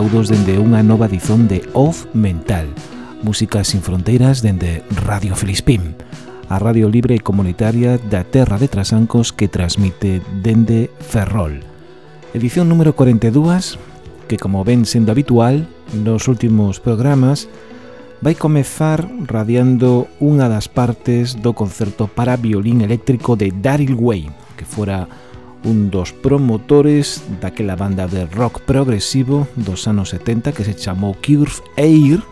Saudos dende unha nova dizón de Off Mental, Música sin fronteiras dende Radio Filispín, a radio libre e comunitaria da Terra de Trasancos que transmite dende Ferrol. Edición número 42, que como ven sendo habitual nos últimos programas, vai comezar radiando unha das partes do concerto para violín eléctrico de Daryl Way, que fora un dos promotores daquela banda de rock progresivo dos anos 70 que se chamou Curve Air,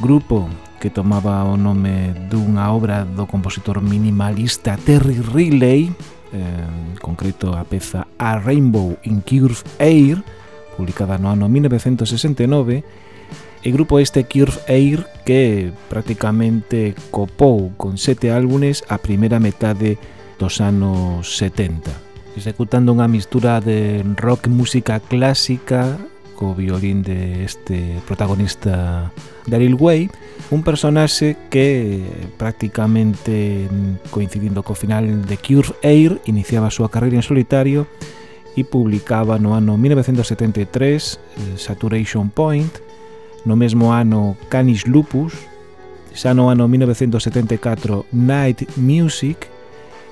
grupo que tomaba o nome dunha obra do compositor minimalista Terry Riley, eh, en concreto a peza A Rainbow in Curve Air, publicada no ano 1969, e grupo este Curve Air que prácticamente copou con sete álbumes a primeira metade dos anos 70 executando unha mistura de rock música clásica co violín de este protagonista Daryl Way, un personaxe que prácticamente mm, coincidindo co final de Cure Air iniciaba a súa carreira en solitario e publicaba no ano 1973 eh, Saturation Point, no mesmo ano Canis Lupus, xa no ano 1974 Night Music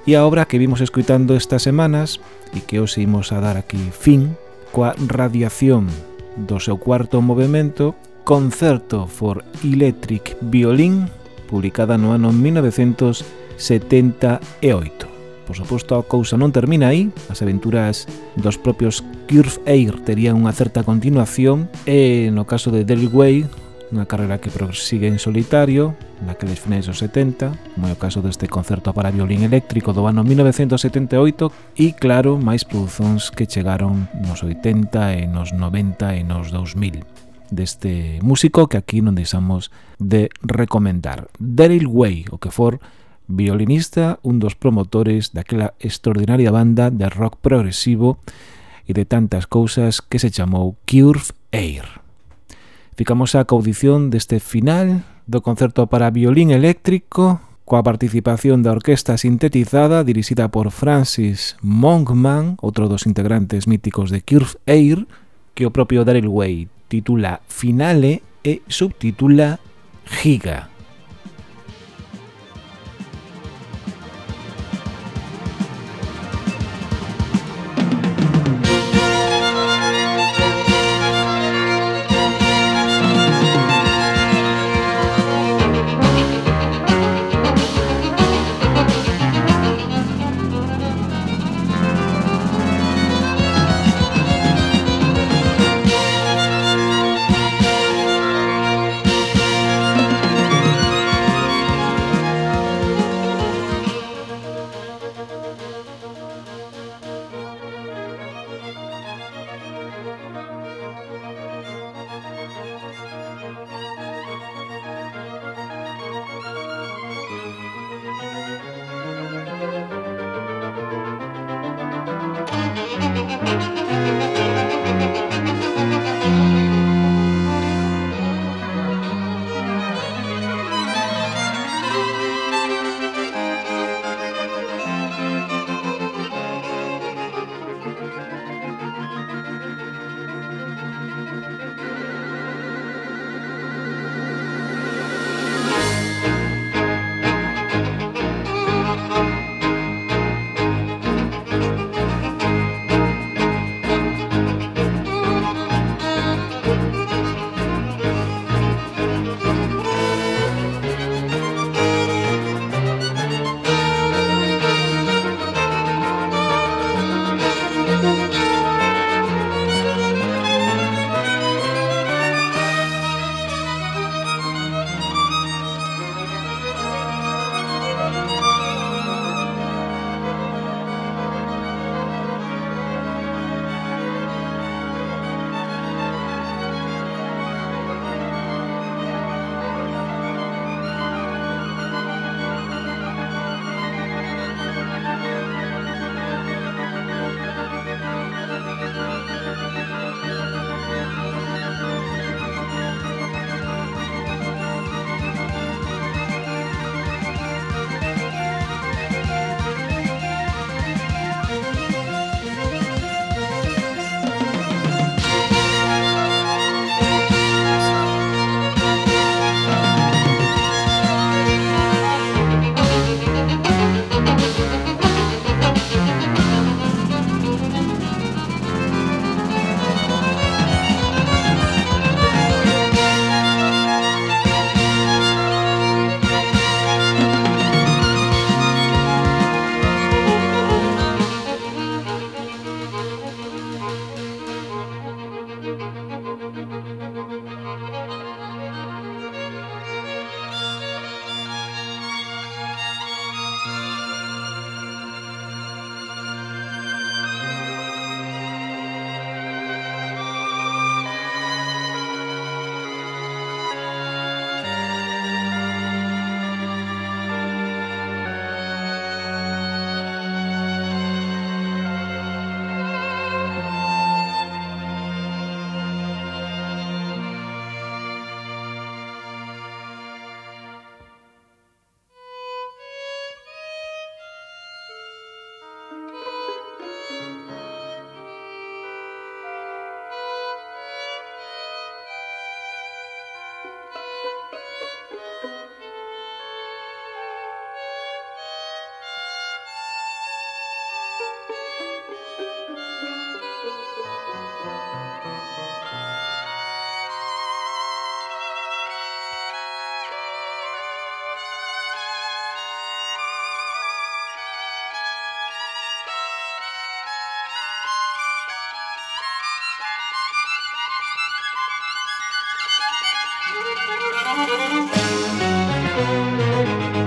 E a obra que vimos escutando estas semanas e que hoxe imos a dar aquí fin coa radiación do seu cuarto movimento Concerto for Electric Violin publicada no ano 1978. Por suposto, a cousa non termina aí, as aventuras dos propios Curve Air terían unha certa continuación e no caso de Delway Way unha carreira que prosigue en solitario, naqueles finais dos 70, como é o caso deste concerto para violín eléctrico do ano 1978, e claro, máis produzóns que chegaron nos 80 e nos 90 e nos 2000 deste músico que aquí non deixamos de recomendar. Daryl Way, o que for violinista, un dos promotores daquela extraordinaria banda de rock progresivo e de tantas cousas que se chamou Curve Air. Ficamos a caudición deste final do concerto para violín eléctrico coa participación da orquesta sintetizada dirixida por Francis Monkman, outro dos integrantes míticos de Curve Air, que o propio Daryl Way titula Finale e subtitula Giga. Thank you.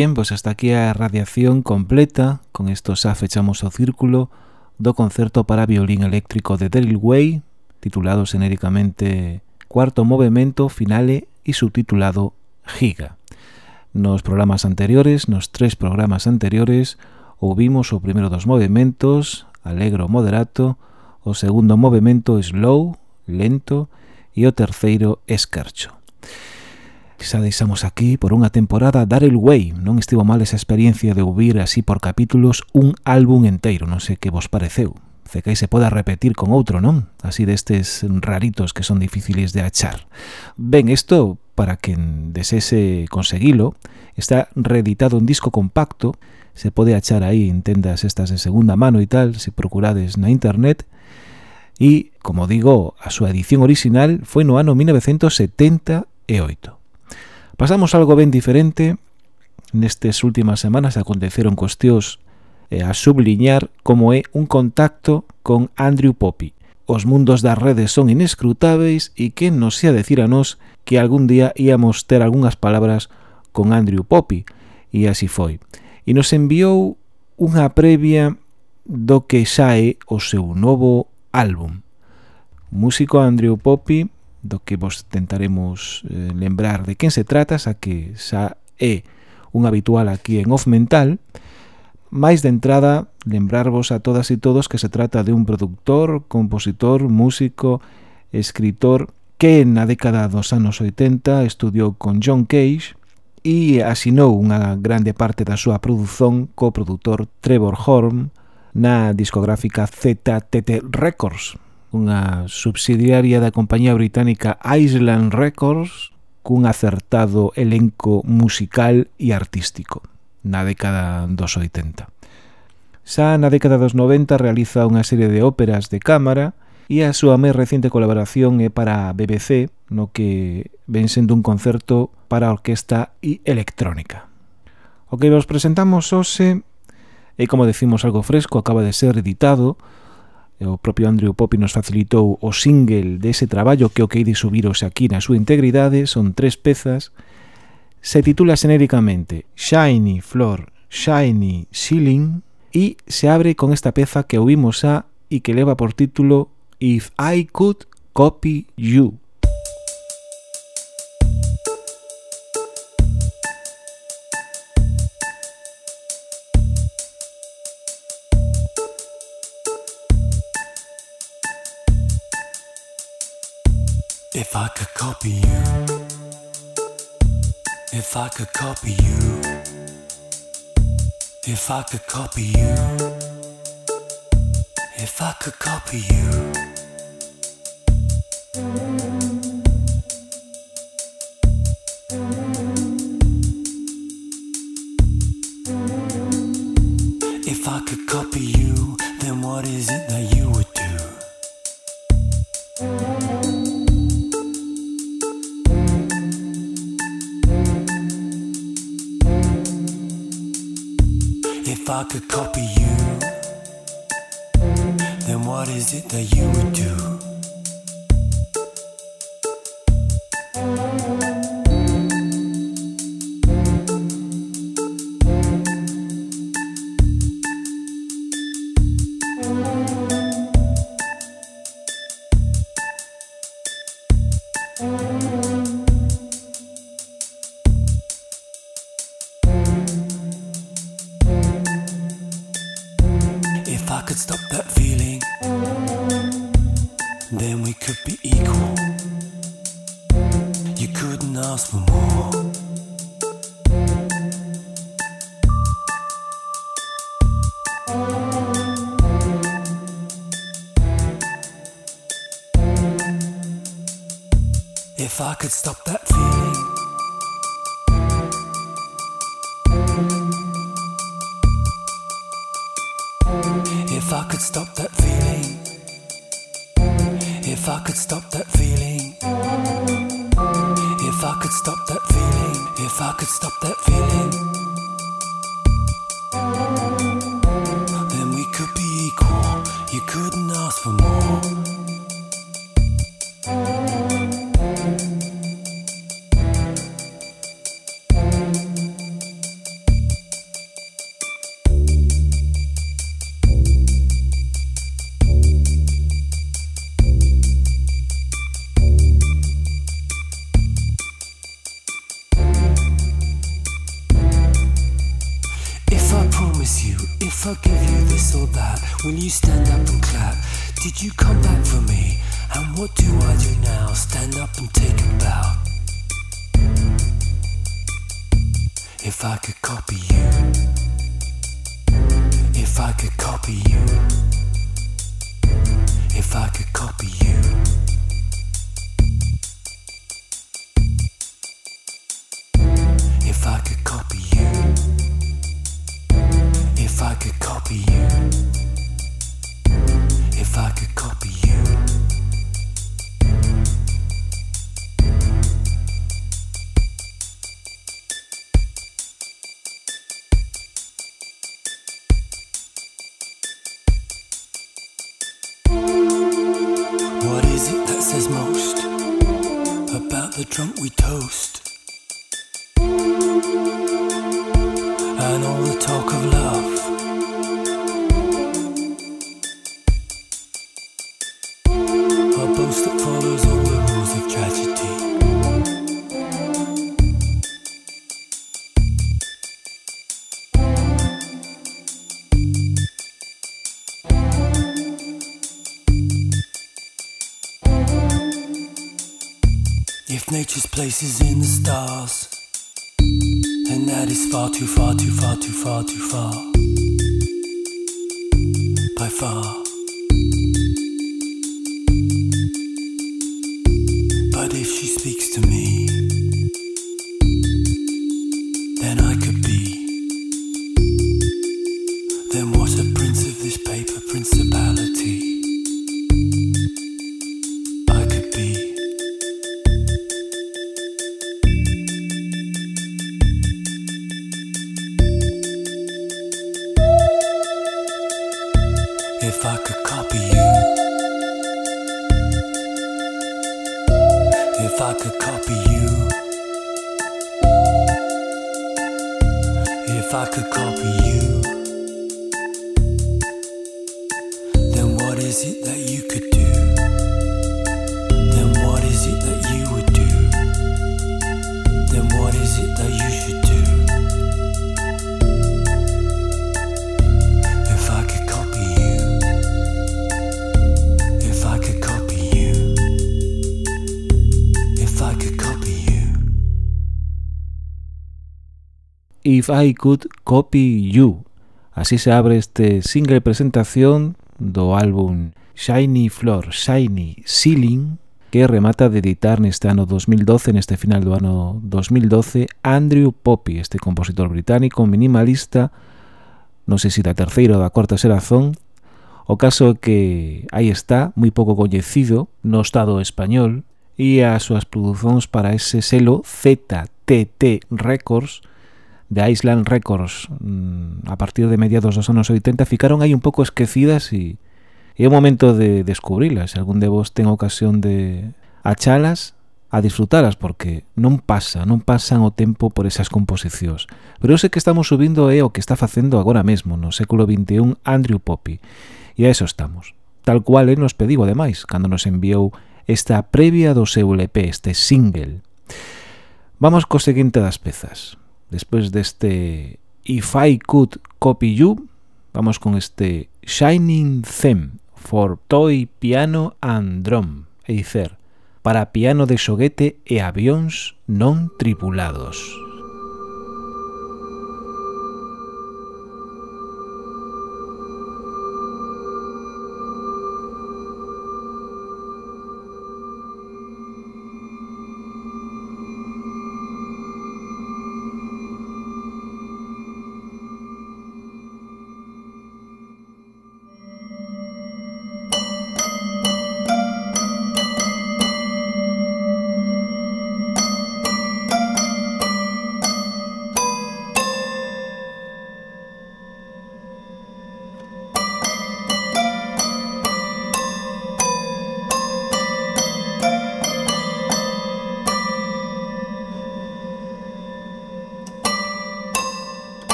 bien, pois hasta aquí a radiación completa. Con isto xa fechamos o círculo do concerto para violín eléctrico de Daryl Way, titulado xenéricamente Cuarto Movemento Finale e subtitulado Giga. Nos programas anteriores, nos tres programas anteriores, ouvimos o primeiro dos movimentos, alegro moderato, o segundo movimento slow, lento, e o terceiro escarcho. Xa deixamos aquí por unha temporada Daryl Way. Non estivo mal esa experiencia de ouvir así por capítulos un álbum enteiro. Non sei que vos pareceu. Cecai se poda repetir con outro, non? Así destes raritos que son difíciles de achar. Ben, isto, para quen desese conseguilo, está reeditado en disco compacto, se pode achar aí en tendas estas de segunda mano e tal, se procurades na internet, e, como digo, a súa edición orixinal foi no ano 1978. Pasamos algo ben diferente. Nestes últimas semanas aconteceron cuestións eh, a subliñar como é un contacto con Andrew Poppy. Os mundos das redes son inescrutáveis e que nos ia decir a nós que algún día íamos ter algunhas palabras con Andrew Poppy. E así foi. E nos enviou unha previa do que xa é o seu novo álbum. Músico Andrew Poppy do que vos tentaremos eh, lembrar. De quen se trata, xa que xa é un habitual aquí en Off Mental, máis de entrada lembrarvos a todas e todos que se trata de un productor, compositor, músico, escritor que na década dos anos 80 estudiou con John Cage e asinou unha grande parte da súa produción co produtor Trevor Horn na discográfica ZTT Records, unha subsidiaria da compañía británica Island Records cun acertado elenco musical e artístico na década dos 80. Xa na década dos 90 realiza unha serie de óperas de cámara e a súa máis recente colaboración é para a BBC, no que ven sendo un concerto para orquesta e electrónica. O que vos presentamos hoxe é, como decimos, algo fresco, acaba de ser editado, o propio Andrew Poppy nos facilitou o single dese traballo que o que de subiros aquí na súa integridade, son tres pezas, se titula xenéricamente Shiny Floor, Shiny Ceiling e se abre con esta peza que ouvimos a e que leva por título If I Could Copy You. If I could copy you, if I could copy you. If I could copy you, if I could copy you. Could stop that feeling. If I could stop that feeling. If I could stop that feeling. If I could stop that feeling. Nature's places in the stars. And that is far too far, too far, too far, too far. By far. I Could Copy You. Así se abre este single presentación do álbum Shiny Floor, Shiny Ceiling, que remata de editar neste ano 2012, neste final do ano 2012, Andrew Poppy, este compositor británico minimalista, non sei se da terceira ou da cuarta serazón, o caso que aí está, moi pouco coñecido no estado español, e as súas producións para ese selo ZTT Records de Island Records mm, a partir de mediados dos anos 80 ficaron aí un pouco esquecidas e, é o momento de descubrilas. Se algún de vos ten ocasión de achalas, a disfrutalas porque non pasa, non pasan o tempo por esas composicións. Pero eu sei que estamos subindo é o que está facendo agora mesmo no século XXI Andrew Poppy. E a eso estamos. Tal cual el nos pediu ademais cando nos enviou esta previa do seu LP, este single. Vamos co seguinte das pezas. Despois deste If I Could Copy You, vamos con este Shining Theme for Toy Piano and Drum, e dicer, para piano de xoguete e avións non tripulados.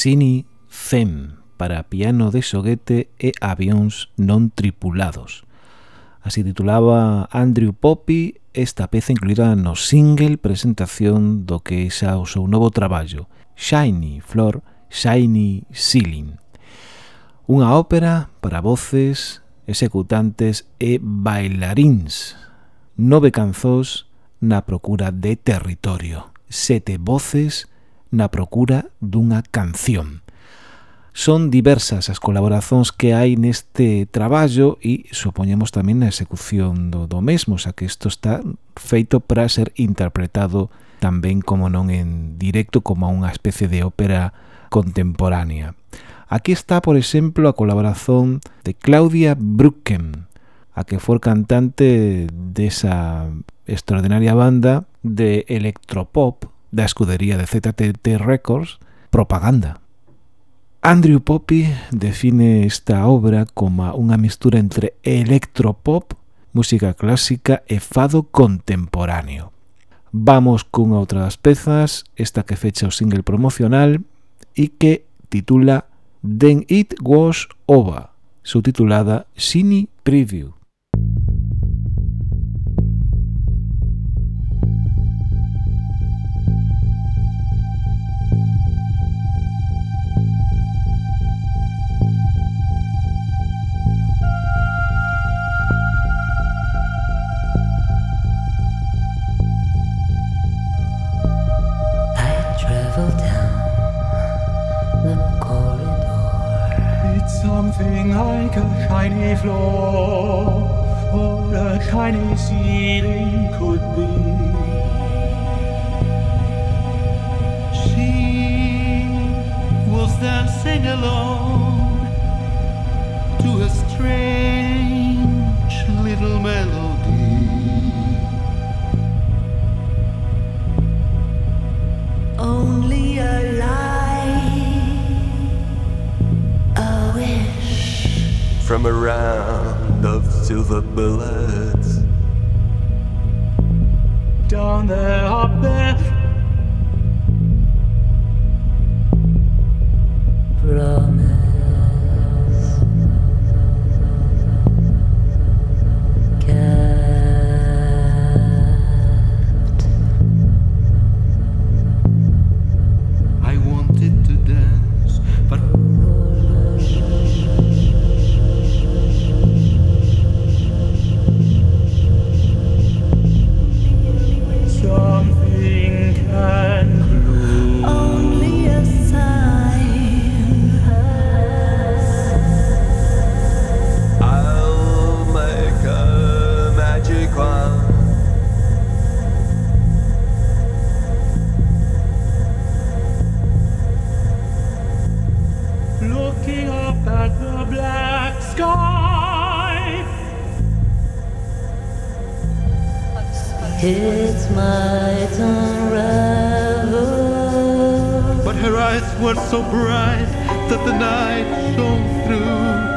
Cine FEM para piano de xoguete e avións non tripulados. Así titulaba Andrew Poppy esta peza incluída no single presentación do que xa o seu novo traballo, Shiny Flor, Shiny Ceiling. Unha ópera para voces, executantes e bailaríns. Nove canzós na procura de territorio. Sete voces na procura dunha canción. Son diversas as colaboracións que hai neste traballo e supoñemos tamén na execución do, do mesmo, xa que isto está feito para ser interpretado tamén como non en directo como unha especie de ópera contemporánea. Aquí está, por exemplo, a colaboración de Claudia Brucken, a que for cantante desa extraordinaria banda de electropop da escudería de ZTT Records, Propaganda. Andrew Poppy define esta obra como unha mistura entre electropop, música clásica e fado contemporáneo. Vamos cunha outra das pezas, esta que fecha o single promocional e que titula Then It Was Over, subtitulada Cine Preview. Like a shiny floor or a shiny ceiling could be. She was dancing alone to a strange little melody. Only from a round of silver bullets. Down there, up there. Promise. were so bright that the night shone through.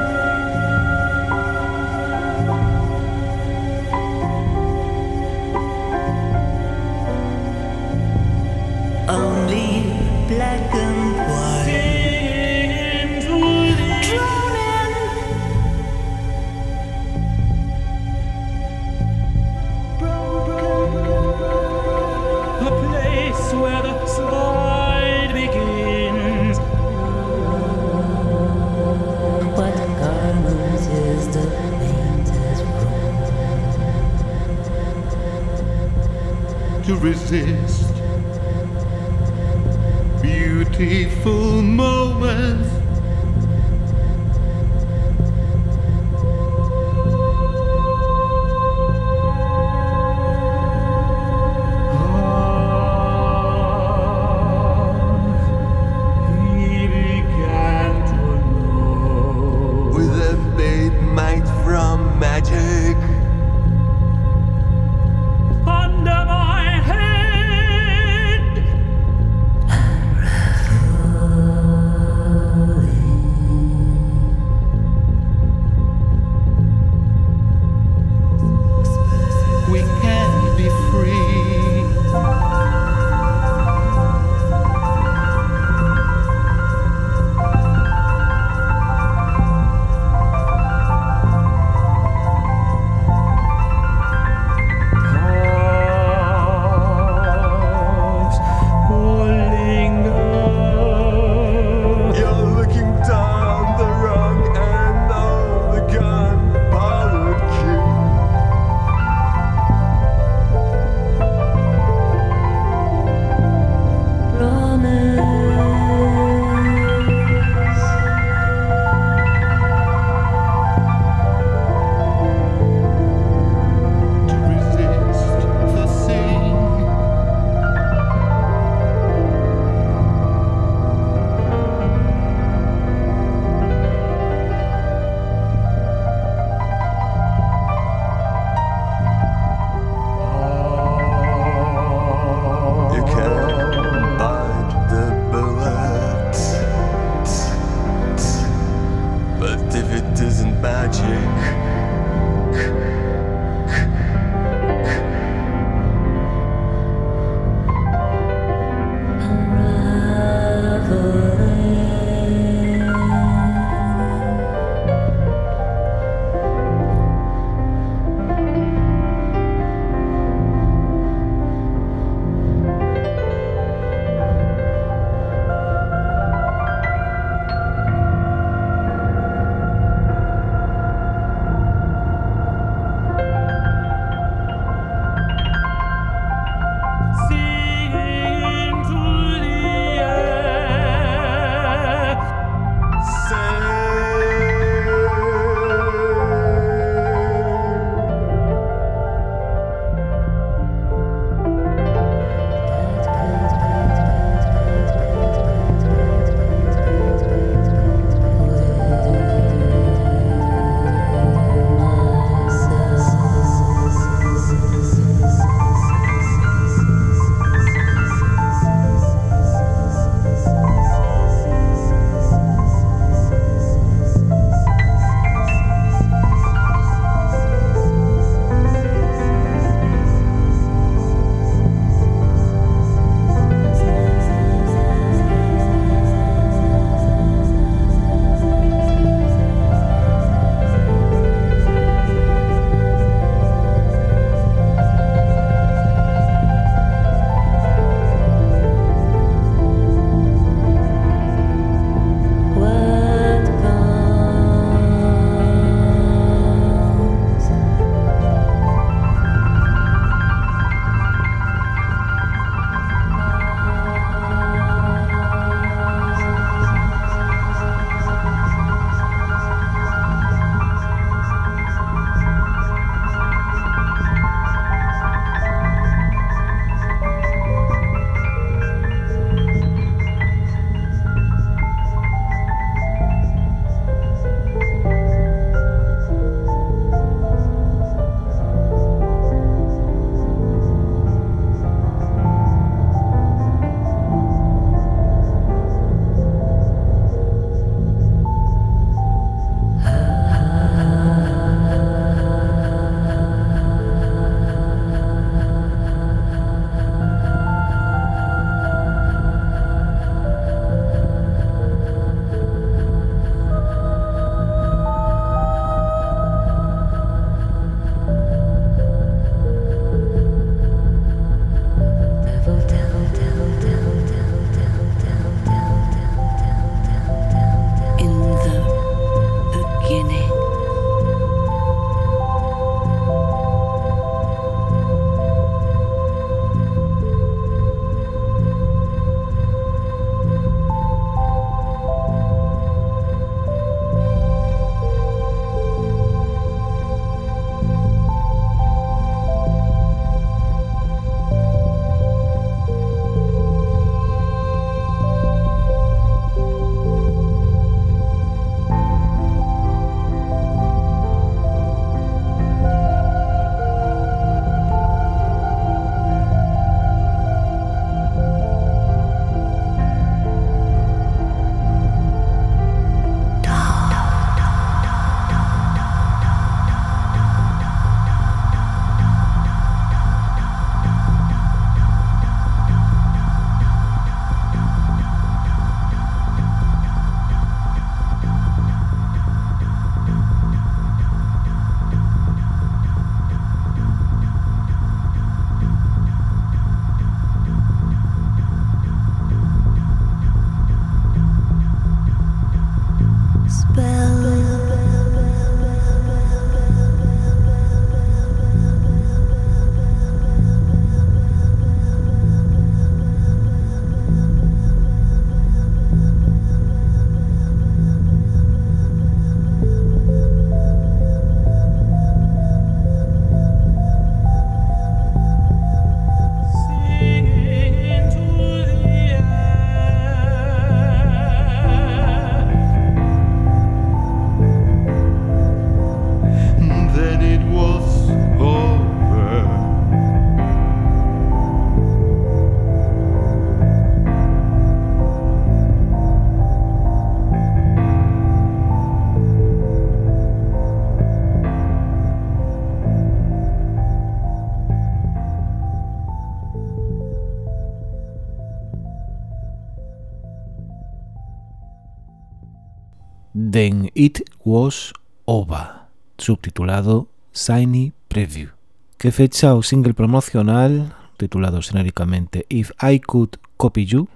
Then It Was Over, subtitulado Shiny Preview, que fecha o single promocional titulado xenéricamente If I Could Copy You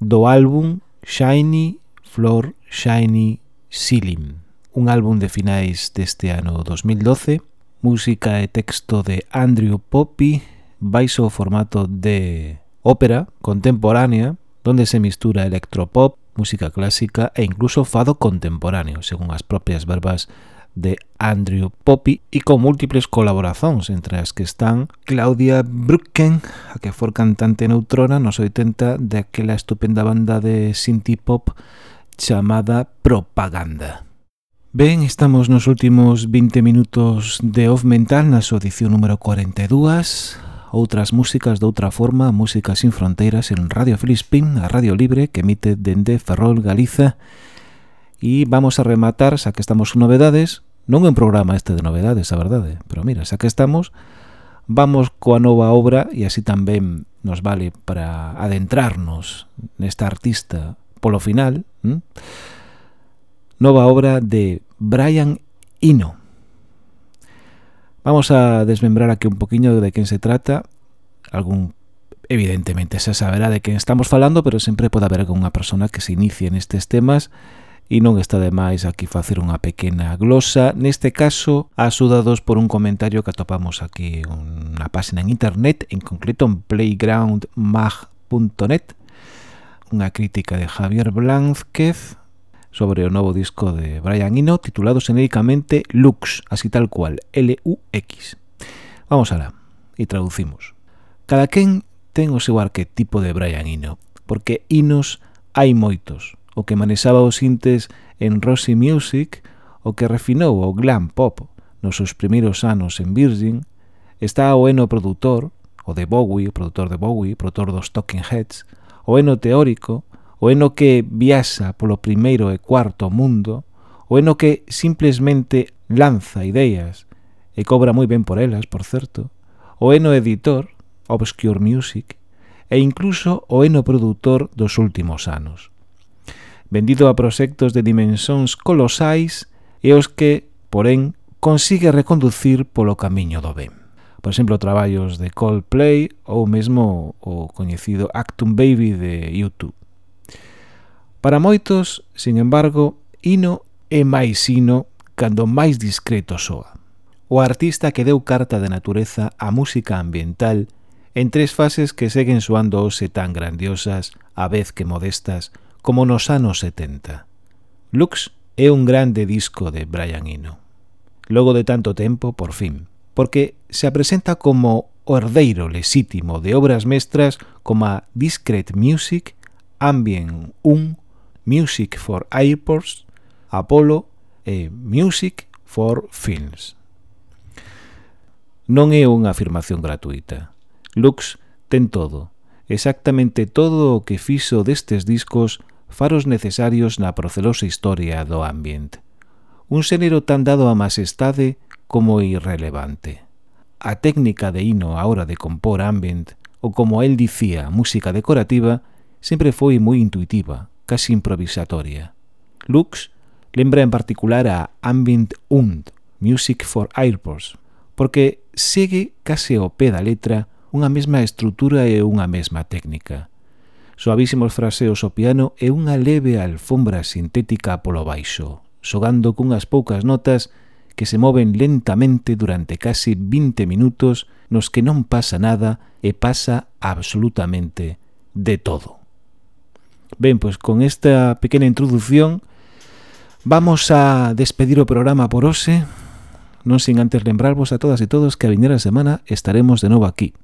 do álbum Shiny Floor Shiny Ceiling, un álbum de finais deste ano 2012, música e texto de Andrew Poppy, baixo o formato de ópera contemporánea, donde se mistura electropop, música clásica e incluso fado contemporáneo, según as propias verbas de Andrew Poppy e con múltiples colaboracións entre as que están Claudia Brucken, a que for cantante neutrona nos 80 daquela estupenda banda de synthie pop chamada Propaganda. Ben, estamos nos últimos 20 minutos de Off Mental na súa edición número 42 outras músicas de outra forma, Música sin fronteiras en Radio Filispín, a radio libre que emite dende Ferrol, Galiza. E vamos a rematar, xa que estamos con novedades, non é un programa este de novedades, a verdade, pero mira, xa que estamos, vamos coa nova obra e así tamén nos vale para adentrarnos nesta artista polo final. ¿m? Nova obra de Brian Eno. Vamos a desmembrar aquí un poquinho de quen se trata, algún evidentemente se saberá de quen estamos falando, pero sempre pode haber algunha persona que se inicie nestes temas e non está de máis aquí facer unha pequena glosa. Neste caso, asudados por un comentario que atopamos aquí unha página en internet, en concreto en playgroundmag.net, unha crítica de Javier Blázquez, sobre o novo disco de Brian Eno titulado genéricamente Lux, así tal cual, L-U-X. Vamos alá, e traducimos. Cada quen ten o seu arquetipo de Brian Eno, porque Inos hai moitos. O que manexaba os sintes en Rossi Music, o que refinou o glam pop nos seus primeiros anos en Virgin, está o Eno produtor, o de Bowie, o produtor de Bowie, produtor dos Talking Heads, o Eno teórico, o eno que viaxa polo primeiro e cuarto mundo, o eno que simplesmente lanza ideas e cobra moi ben por elas, por certo, o eno editor, Obscure Music, e incluso o eno produtor dos últimos anos. Vendido a proxectos de dimensóns colosais e os que, porén, consigue reconducir polo camiño do ben. Por exemplo, traballos de Coldplay ou mesmo o coñecido Actum Baby de YouTube. Para moitos, sin embargo, hino é máis hino cando máis discreto soa. O artista que deu carta de natureza á música ambiental en tres fases que seguen soando hoxe tan grandiosas, a vez que modestas, como nos anos 70. Lux é un grande disco de Brian Eno. Logo de tanto tempo, por fin, porque se apresenta como o herdeiro lesítimo de obras mestras como a Discret Music, Ambient 1 Music for Airports, Apollo e Music for Films. Non é unha afirmación gratuita. Lux ten todo, exactamente todo o que fixo destes discos faros necesarios na procelosa historia do ambiente. Un xénero tan dado a masestade como irrelevante. A técnica de hino á hora de compor ambient, ou como el dicía, música decorativa, sempre foi moi intuitiva, casi improvisatoria. Lux lembra en particular a Ambient und Music for Airports, porque segue case ao pé da letra unha mesma estrutura e unha mesma técnica. Suavísimos fraseos ao piano e unha leve alfombra sintética polo baixo, xogando cunhas poucas notas que se moven lentamente durante casi 20 minutos nos que non pasa nada e pasa absolutamente de todo. Ben, pois con esta pequena introdución vamos a despedir o programa por hoxe, non sin antes lembrarvos a todas e todos que a vindeira semana estaremos de novo aquí,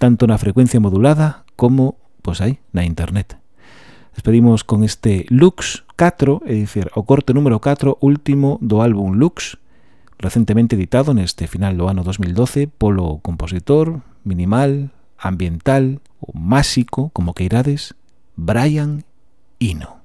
tanto na frecuencia modulada como, pois aí, na internet. Despedimos con este Lux 4, é dicir, o corte número 4 último do álbum Lux, recentemente editado neste final do ano 2012 polo compositor, minimal, ambiental ou máxico, como queirades, Brian Eno.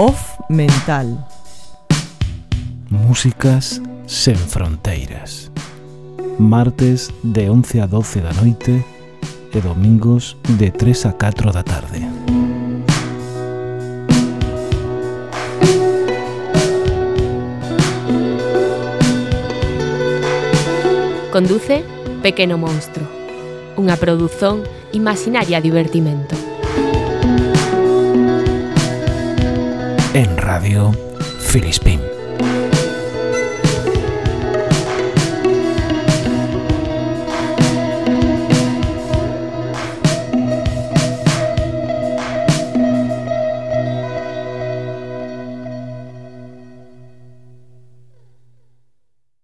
Off Mental. Músicas sen fronteiras. Martes de 11 a 12 da noite e domingos de 3 a 4 da tarde. Conduce Pequeno Monstro, unha produción imaginaria divertimento. Radio Filispín.